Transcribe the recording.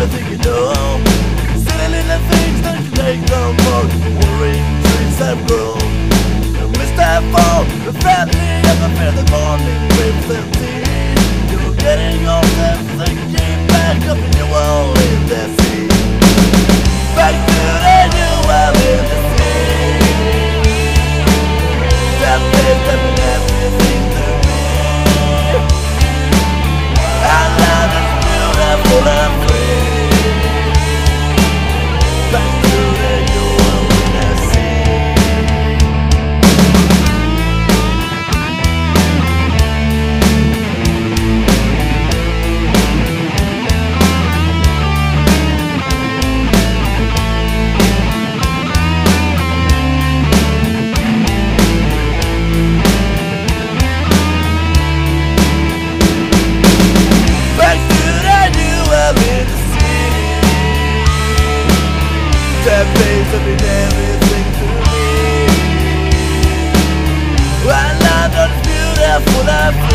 everything you know Settling the things that you take no more Worrying dreams have grown. that face that means everything to me I love those beautiful life.